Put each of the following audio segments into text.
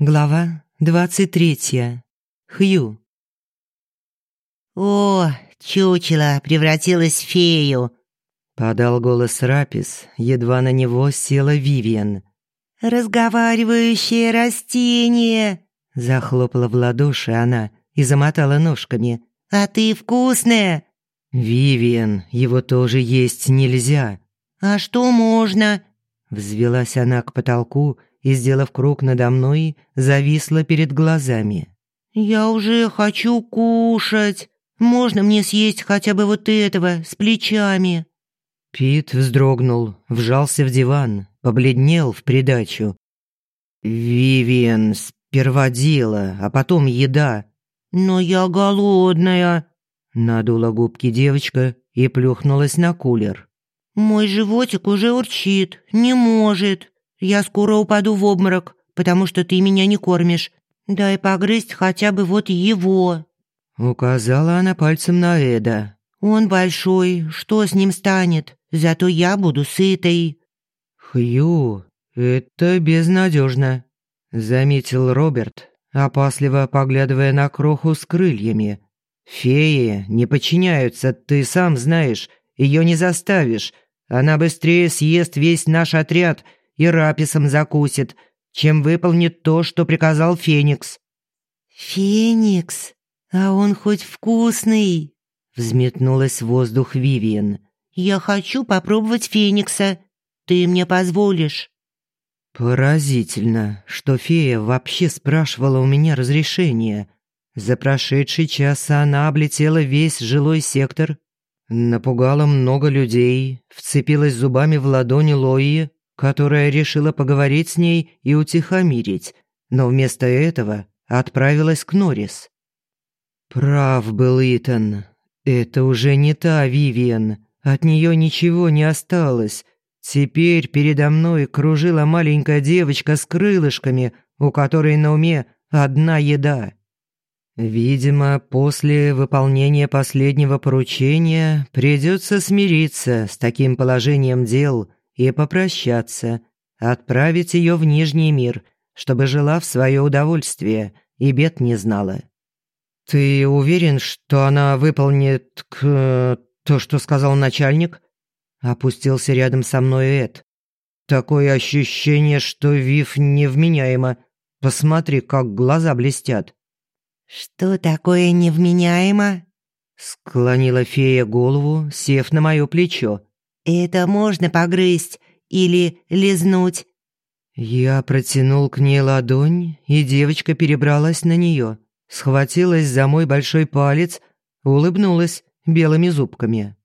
Глава двадцать третья. Хью. «О, чучело превратилась в фею!» — подал голос Рапис, едва на него села Вивиан. «Разговаривающее растение!» — захлопала в ладоши она и замотала ножками. «А ты вкусная!» «Вивиан, его тоже есть нельзя!» «А что можно?» Взвелась она к потолку и, сделав круг надо мной, зависла перед глазами. «Я уже хочу кушать. Можно мне съесть хотя бы вот этого с плечами?» Пит вздрогнул, вжался в диван, побледнел в придачу. «Вивиан, сперва дело, а потом еда». «Но я голодная», — надула губки девочка и плюхнулась на кулер. «Мой животик уже урчит, не может. Я скоро упаду в обморок, потому что ты меня не кормишь. Дай погрызть хотя бы вот его». Указала она пальцем на Эда. «Он большой, что с ним станет? Зато я буду сытой». «Хью, это безнадежно», — заметил Роберт, опасливо поглядывая на кроху с крыльями. «Феи не подчиняются, ты сам знаешь, ее не заставишь. Она быстрее съест весь наш отряд и раписом закусит, чем выполнит то, что приказал Феникс». «Феникс? А он хоть вкусный?» Взметнулась в воздух Вивиан. «Я хочу попробовать Феникса. Ты мне позволишь?» Поразительно, что фея вообще спрашивала у меня разрешения. За прошедший час она облетела весь жилой сектор, напугала много людей, вцепилась зубами в ладони Лои которая решила поговорить с ней и утихомирить, но вместо этого отправилась к Норрис. Прав был Итан. Это уже не та Вивиан. От нее ничего не осталось. Теперь передо мной кружила маленькая девочка с крылышками, у которой на уме одна еда. Видимо, после выполнения последнего поручения придется смириться с таким положением дел – и попрощаться, отправить ее в Нижний мир, чтобы жила в свое удовольствие и бед не знала. «Ты уверен, что она выполнит к... то, что сказал начальник?» Опустился рядом со мной Эд. «Такое ощущение, что Вив невменяема. Посмотри, как глаза блестят». «Что такое невменяемо?» Склонила фея голову, сев на мое плечо. «Это можно погрызть или лизнуть?» Я протянул к ней ладонь, и девочка перебралась на нее, схватилась за мой большой палец, улыбнулась белыми зубками.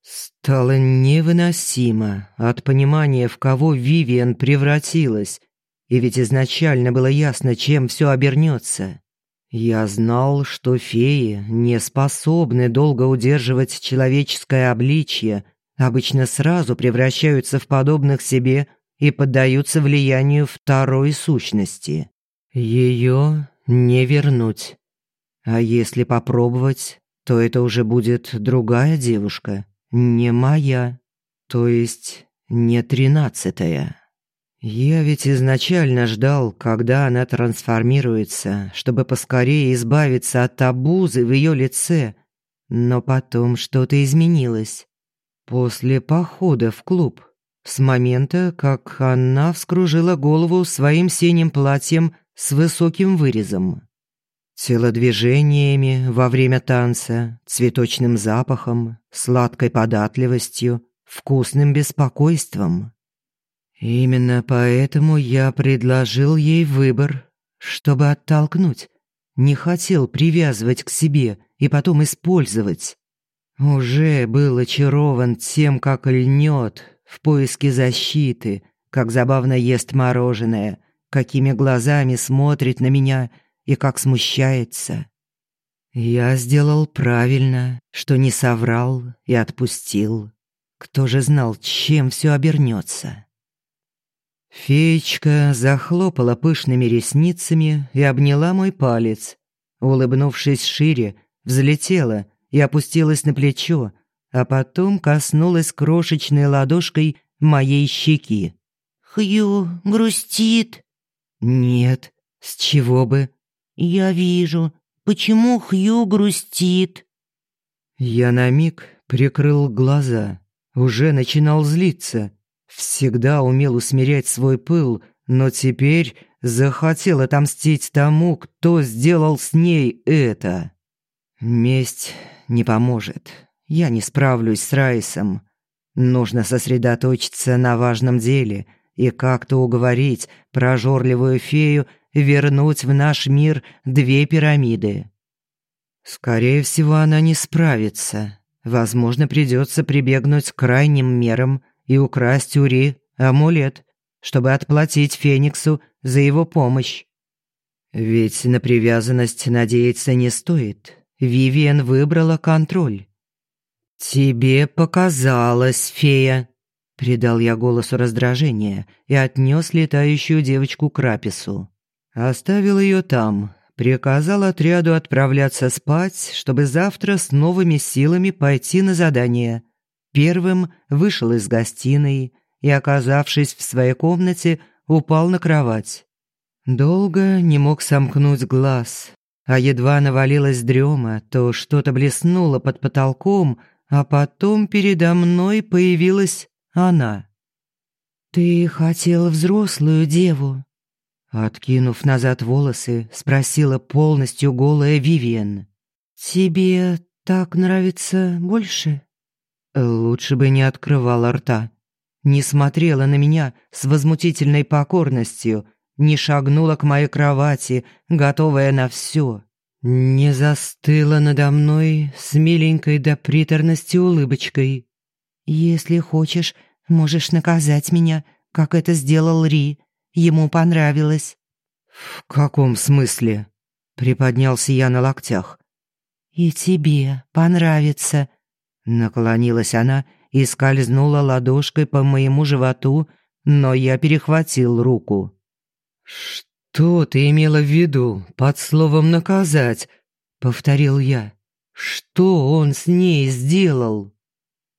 Стало невыносимо от понимания, в кого Вивиан превратилась, и ведь изначально было ясно, чем все обернется. Я знал, что феи не способны долго удерживать человеческое обличье, обычно сразу превращаются в подобных себе и поддаются влиянию второй сущности. Ее не вернуть. А если попробовать, то это уже будет другая девушка, не моя, то есть не тринадцатая. Я ведь изначально ждал, когда она трансформируется, чтобы поскорее избавиться от обузы в ее лице, но потом что-то изменилось. После похода в клуб, с момента, как она вскружила голову своим синим платьем с высоким вырезом. Телодвижениями во время танца, цветочным запахом, сладкой податливостью, вкусным беспокойством. Именно поэтому я предложил ей выбор, чтобы оттолкнуть. Не хотел привязывать к себе и потом использовать. Уже был очарован тем, как льнет в поиске защиты, как забавно ест мороженое, какими глазами смотрит на меня и как смущается. Я сделал правильно, что не соврал и отпустил. Кто же знал, чем все обернется? Феечка захлопала пышными ресницами и обняла мой палец. Улыбнувшись шире, взлетела и опустилась на плечо, а потом коснулась крошечной ладошкой моей щеки. «Хью грустит?» «Нет», С чего бы? Я вижу. Почему Хью грустит? Я на миг прикрыл глаза. Уже начинал злиться. Всегда умел усмирять свой пыл, но теперь захотел отомстить тому, кто сделал с ней это. Месть не поможет. Я не справлюсь с Райсом. Нужно сосредоточиться на важном деле и как-то уговорить прожорливую фею вернуть в наш мир две пирамиды. Скорее всего, она не справится. Возможно, придется прибегнуть к крайним мерам и украсть Ури амулет, чтобы отплатить Фениксу за его помощь. Ведь на привязанность надеяться не стоит. Вивиан выбрала контроль. «Тебе показалось, фея!» Придал я голосу раздражение и отнес летающую девочку к Рапису. Оставил ее там, приказал отряду отправляться спать, чтобы завтра с новыми силами пойти на задание. Первым вышел из гостиной и, оказавшись в своей комнате, упал на кровать. Долго не мог сомкнуть глаз, а едва навалилась дрема, то что-то блеснуло под потолком, а потом передо мной появилась она. «Ты хотел взрослую деву?» Откинув назад волосы, спросила полностью голая Вивиан. «Тебе так нравится больше?» Лучше бы не открывала рта. Не смотрела на меня с возмутительной покорностью, не шагнула к моей кровати, готовая на все. Не застыла надо мной с миленькой до приторности улыбочкой. «Если хочешь, можешь наказать меня, как это сделал Ри. Ему понравилось». «В каком смысле?» — приподнялся я на локтях. «И тебе понравится», — наклонилась она и скользнула ладошкой по моему животу, но я перехватил руку. «Что ты имела в виду под словом «наказать»?» — повторил я. «Что он с ней сделал?»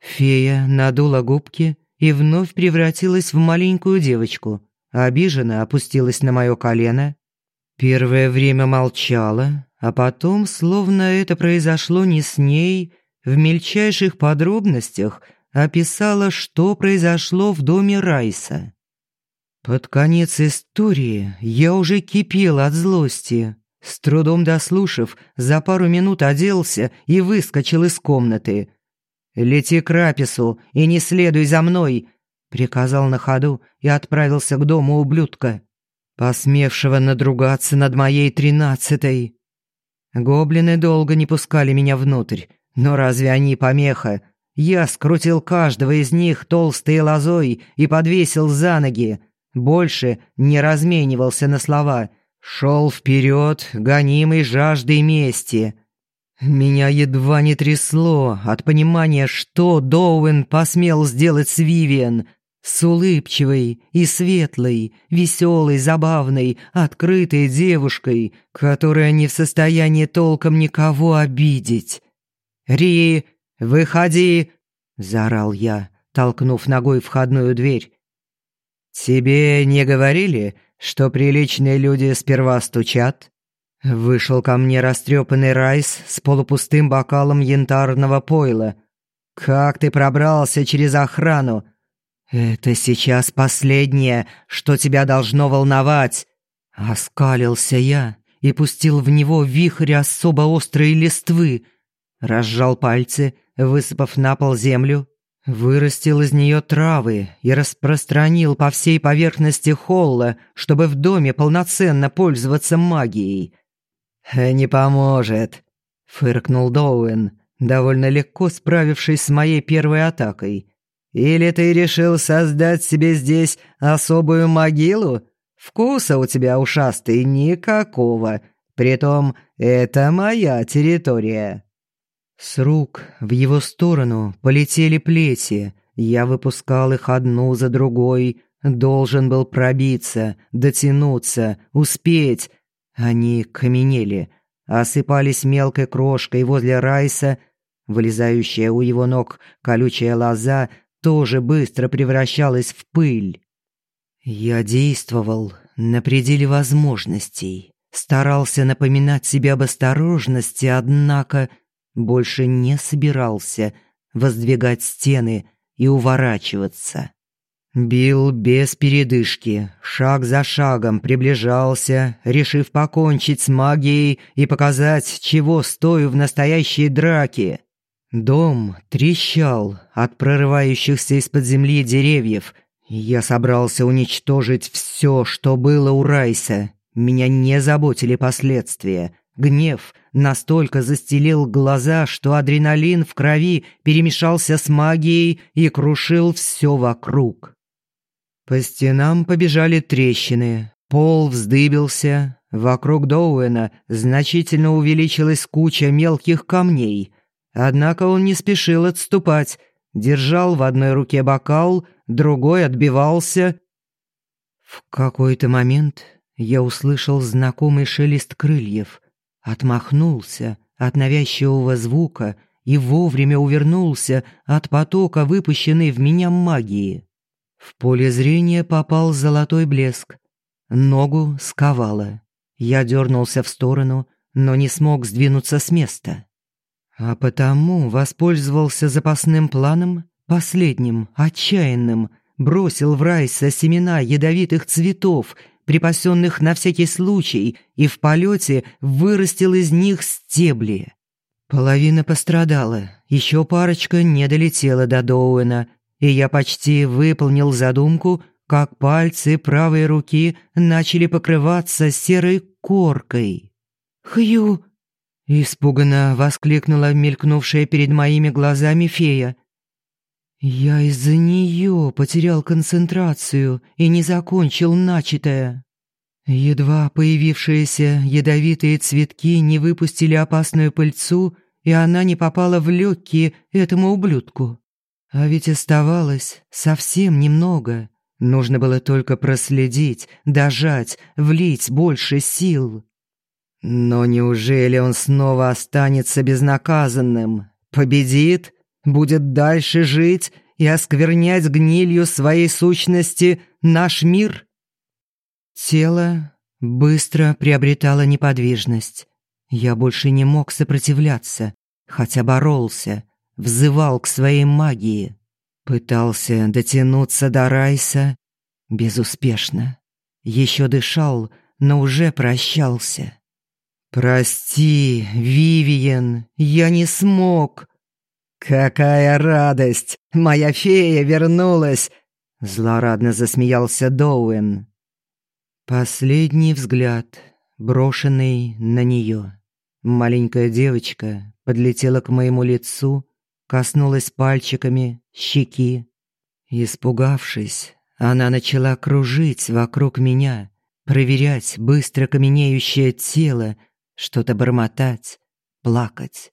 Фея надула губки и вновь превратилась в маленькую девочку обиженно опустилась на мое колено. Первое время молчала, а потом, словно это произошло не с ней, в мельчайших подробностях описала, что произошло в доме Райса. Под конец истории я уже кипел от злости. С трудом дослушав, за пару минут оделся и выскочил из комнаты. «Лети к Рапису и не следуй за мной!» приказал на ходу и отправился к дому ублюдка, посмевшего надругаться над моей тринадцатой. Гоблины долго не пускали меня внутрь, но разве они помеха? Я скрутил каждого из них толстой лозой и подвесил за ноги. Больше не разменивался на слова. Шел вперед, гонимый жаждой мести. Меня едва не трясло от понимания, что Доуэн посмел сделать с Вивиан — с улыбчивой и светлой, веселой, забавной, открытой девушкой, которая не в состоянии толком никого обидеть. «Ри, выходи!» — заорал я, толкнув ногой входную дверь. «Тебе не говорили, что приличные люди сперва стучат?» Вышел ко мне растрепанный Райс с полупустым бокалом янтарного пойла. «Как ты пробрался через охрану? «Это сейчас последнее, что тебя должно волновать!» Оскалился я и пустил в него вихрь особо острой листвы. Разжал пальцы, высыпав на пол землю, вырастил из нее травы и распространил по всей поверхности холла, чтобы в доме полноценно пользоваться магией. «Не поможет», — фыркнул Доуэн, довольно легко справившись с моей первой атакой. Или ты решил создать себе здесь особую могилу? Вкуса у тебя, ушастый, никакого. Притом, это моя территория». С рук в его сторону полетели плети. Я выпускал их одну за другой. Должен был пробиться, дотянуться, успеть. Они каменели, осыпались мелкой крошкой возле Райса. Вылезающая у его ног колючая лоза тоже быстро превращалась в пыль. Я действовал, на пределе возможностей. Старался напоминать себе об осторожности, однако больше не собирался воздвигать стены и уворачиваться. Бил без передышки, шаг за шагом приближался, решив покончить с магией и показать, чего стою в настоящей драке. Дом трещал от прорывающихся из-под земли деревьев. Я собрался уничтожить все, что было у Райса. Меня не заботили последствия. Гнев настолько застелил глаза, что адреналин в крови перемешался с магией и крушил все вокруг. По стенам побежали трещины, пол вздыбился, вокруг Доуэна значительно увеличилась куча мелких камней. Однако он не спешил отступать, держал в одной руке бокал, другой отбивался. В какой-то момент я услышал знакомый шелест крыльев, отмахнулся от навязчивого звука и вовремя увернулся от потока выпущенной в меня магии. В поле зрения попал золотой блеск. Ногу сковало. Я дернулся в сторону, но не смог сдвинуться с места. А потому воспользовался запасным планом, последним, отчаянным, бросил в Райса семена ядовитых цветов, припасенных на всякий случай, и в полете вырастил из них стебли. Половина пострадала, еще парочка не долетела до Доуэна, и я почти выполнил задумку, как пальцы правой руки начали покрываться серой коркой. «Хью!» — испуганно воскликнула мелькнувшая перед моими глазами фея. Я из-за нее потерял концентрацию и не закончил начатое. Едва появившиеся ядовитые цветки не выпустили опасную пыльцу, и она не попала в легкие этому ублюдку. А ведь оставалось совсем немного. Нужно было только проследить, дожать, влить больше сил. Но неужели он снова останется безнаказанным? Победит? Будет дальше жить и осквернять гнилью своей сущности наш мир? Тело быстро приобретало неподвижность. Я больше не мог сопротивляться, хотя боролся, взывал к своей магии. Пытался дотянуться до Райса безуспешно. Еще дышал, но уже прощался. «Прости, Вивиен, я не смог!» «Какая радость! Моя фея вернулась!» Злорадно засмеялся Доуэн. Последний взгляд, брошенный на нее. Маленькая девочка подлетела к моему лицу коснулась пальчиками щеки. Испугавшись, она начала кружить вокруг меня, проверять быстро каменеющее тело, что-то бормотать, плакать.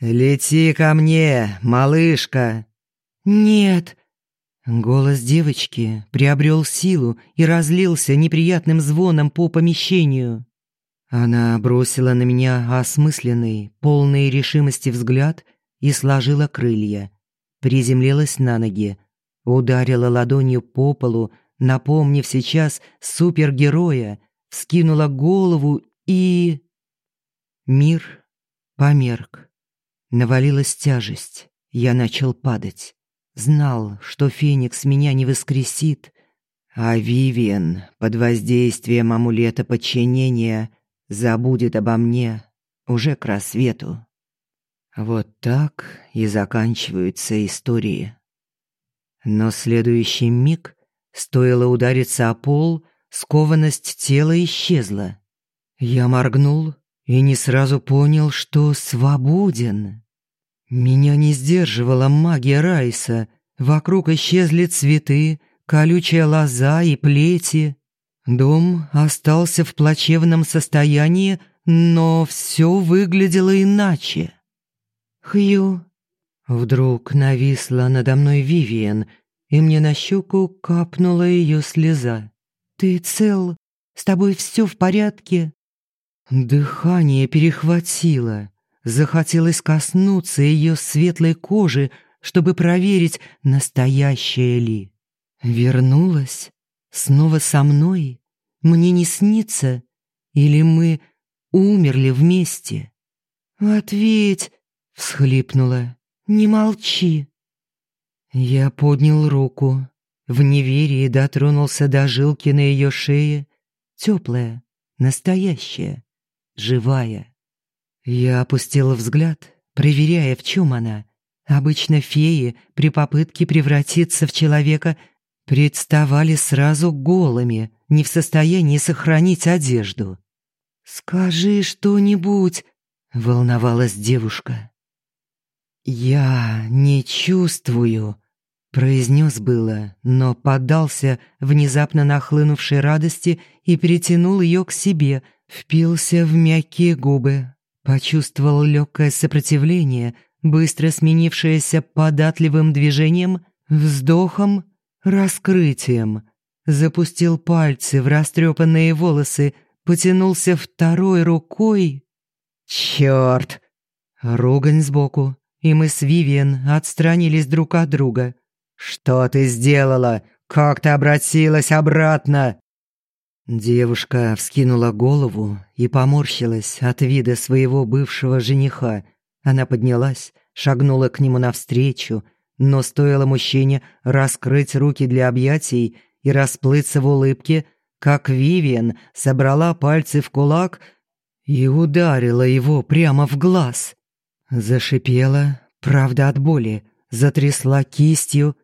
«Лети ко мне, малышка!» «Нет!» Голос девочки приобрел силу и разлился неприятным звоном по помещению. Она бросила на меня осмысленный, полный решимости взгляд — и сложила крылья. Приземлилась на ноги, ударила ладонью по полу, напомнив сейчас супергероя, вскинула голову и... Мир померк. Навалилась тяжесть. Я начал падать. Знал, что Феникс меня не воскресит, а Вивиан под воздействием амулета подчинения забудет обо мне уже к рассвету. Вот так и заканчиваются истории. Но следующий миг, стоило удариться о пол, скованность тела исчезла. Я моргнул и не сразу понял, что свободен. Меня не сдерживала магия Райса. Вокруг исчезли цветы, колючая лоза и плети. Дом остался в плачевном состоянии, но все выглядело иначе. «Хью!» Вдруг нависла надо мной Вивиан, и мне на щеку капнула ее слеза. «Ты цел? С тобой все в порядке?» Дыхание перехватило. Захотелось коснуться ее светлой кожи, чтобы проверить, настоящая ли. Вернулась? Снова со мной? мне не снится? Или мы умерли вместе?» «Ответь!» — всхлипнула. «Не молчи!» Я поднял руку, в неверии дотронулся до жилки на ее шее, теплая, настоящая, живая. Я опустил взгляд, проверяя, в чем она. Обычно феи при попытке превратиться в человека представали сразу голыми, не в состоянии сохранить одежду. «Скажи что-нибудь», — волновалась девушка. «Я не чувствую», — произнес было, но поддался внезапно нахлынувшей радости и притянул ее к себе, впился в мягкие губы, почувствовал легкое сопротивление, быстро сменившееся податливым движением, вздохом, раскрытием. Запустил пальцы в растрепанные волосы, потянулся второй рукой. «Чёрт!» Ругань сбоку, и мы с Вивиан отстранились друг от друга. «Что ты сделала? Как ты обратилась обратно?» Девушка вскинула голову и поморщилась от вида своего бывшего жениха. Она поднялась, шагнула к нему навстречу, но стоило мужчине раскрыть руки для объятий и расплыться в улыбке, как Вивиан собрала пальцы в кулак и ударила его прямо в глаз. Зашипела, правда от боли, затрясла кистью.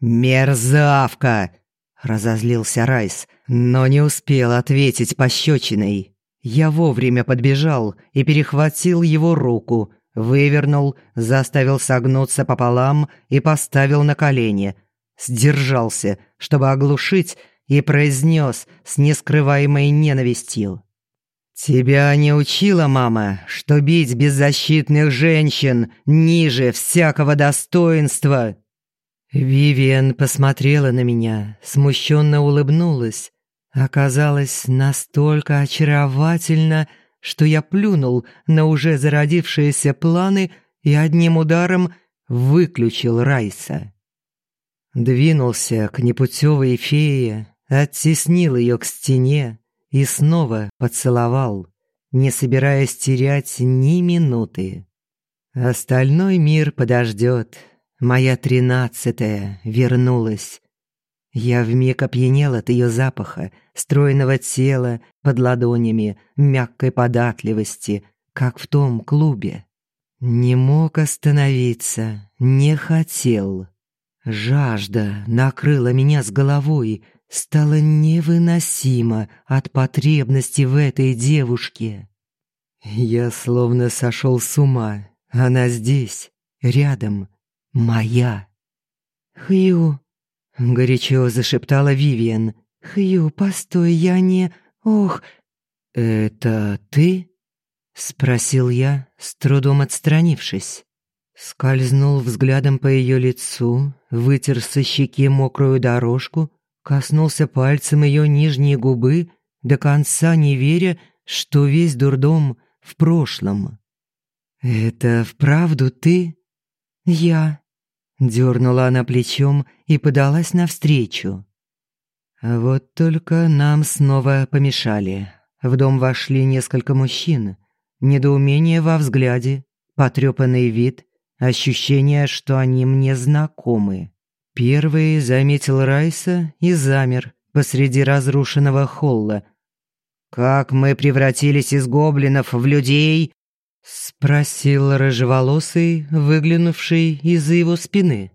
«Мерзавка!» — разозлился Райс, но не успел ответить пощечиной. Я вовремя подбежал и перехватил его руку, вывернул, заставил согнуться пополам и поставил на колени. Сдержался, чтобы оглушить, и произнес с нескрываемой ненавистью. «Тебя не учила мама, что бить беззащитных женщин ниже всякого достоинства?» Вивиан посмотрела на меня, смущенно улыбнулась. Оказалось настолько очаровательно, что я плюнул на уже зародившиеся планы и одним ударом выключил Райса. Двинулся к непутевой фее, оттеснил ее к стене, и снова поцеловал, не собираясь терять ни минуты. Остальной мир подождет. Моя тринадцатая вернулась. Я вмиг опьянел от ее запаха, стройного тела под ладонями, мягкой податливости, как в том клубе. Не мог остановиться, не хотел. Жажда накрыла меня с головой, стало невыносимо от потребности в этой девушке. Я словно сошел с ума. Она здесь, рядом, моя. «Хью», — горячо зашептала Вивиан. «Хью, постой, я не... Ох...» «Это ты?» — спросил я, с трудом отстранившись. Скользнул взглядом по ее лицу, вытер со щеки мокрую дорожку, Коснулся пальцем ее нижней губы, до конца не веря, что весь дурдом в прошлом. «Это вправду ты?» «Я», — дернула она плечом и подалась навстречу. Вот только нам снова помешали. В дом вошли несколько мужчин. Недоумение во взгляде, потрепанный вид, ощущение, что они мне знакомы. Первый заметил Райса и замер посреди разрушенного холла. «Как мы превратились из гоблинов в людей?» — спросил рыжеволосый, выглянувший из-за его спины.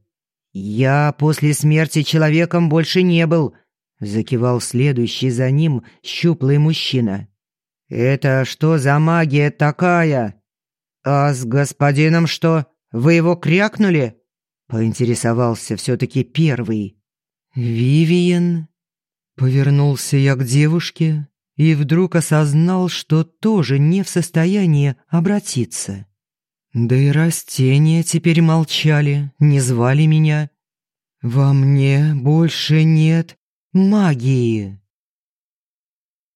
«Я после смерти человеком больше не был», — закивал следующий за ним щуплый мужчина. «Это что за магия такая? А с господином что, вы его крякнули?» Поинтересовался все-таки первый. «Вивиен?» Повернулся я к девушке и вдруг осознал, что тоже не в состоянии обратиться. Да и растения теперь молчали, не звали меня. «Во мне больше нет магии».